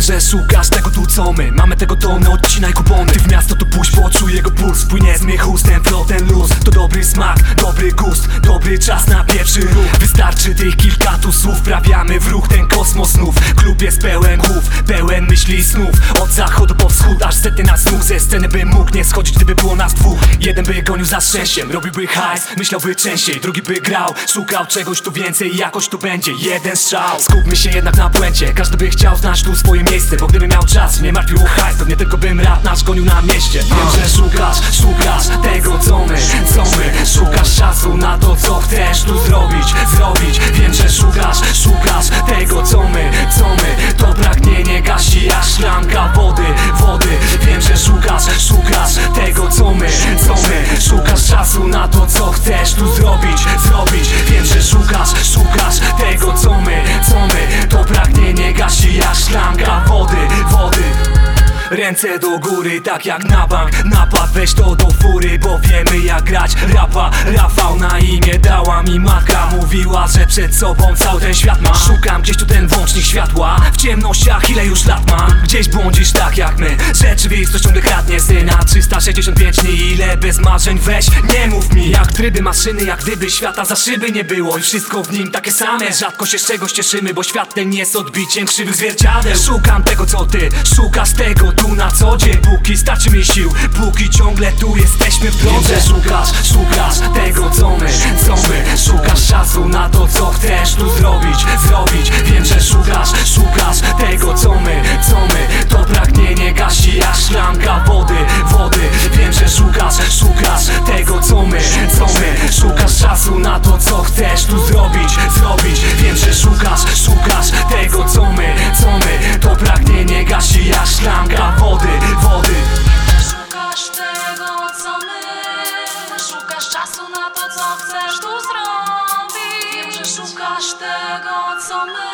że szukasz tego tu co my. Mamy tego tonę, odcinaj kupony. Ty w miasto tu pójść, poczuj jego puls. Płynie z mych ust, ten flow, ten luz. To dobry smak, dobry gust Dobry czas na pierwszy ruch. Wystarczy tych kilka tu słów. Prawiamy w ruch ten kosmos snów Klub jest pełen głów, pełen myśli i snów. Od zachodu po wschód, aż sety na snów Ze sceny by mógł nie schodzić, gdyby było nas dwóch Jeden by gonił za szczęściem, robiłby hajs Myślałby częściej, drugi by grał. Szukał czegoś tu więcej i jakoś tu będzie Jeden strzał, skupmy się jednak na błędzie Każdy by chciał znać tu swoje miejsce Bo gdyby miał czas, nie martwił hajs Pewnie tylko bym rap nasz gonił na mieście. Wiem, że szukasz, szukasz tego co my, co my. Szukasz czasu na to co chcesz tu zrobić, zrobić. Wiem, że szukasz, szukasz tego co my, co my Ręce do góry, tak jak na bank. Napad, weź to do fury, bo wiemy jak grać. Rapa, Rafał na imię przed sobą cały ten świat ma. Szukam gdzieś tu ten włącznik światła. W ciemnościach ile już lat mam Gdzieś błądzisz tak jak my. Rzeczywistość ciągle kradnie syna. 365 dni, ile bez marzeń weź? Nie mów mi, jak tryby maszyny Jak gdyby świata za szyby nie było. I wszystko w nim takie same. Rzadko się z czegoś cieszymy, bo świat ten jest odbiciem krzywych zwierciadeł. Szukam tego co ty, szukasz tego tu na co dzień. Póki starczy mi sił, póki ciągle tu jesteśmy w drodze. Szukasz, szukasz tego Szukasz czasu na to co chcesz tu zrobić, zrobić. Wiem, że szukasz, szukasz tego co my, co my. To pragnienie gasi jak szklanka wody, wody. Wiem, że szukasz, szukasz tego co my, co my. Szukasz czasu na to co chcesz tu zrobić, zrobić. Wiem, że szukasz, szukasz tego co my, co my. To pragnienie gasi jak szklanka wody, wody. Szukasz tego, co my. Szukasz czasu na to, co chcesz tu zrobić tego, co my.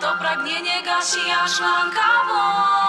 To pragnienie gasi jak szklanka wody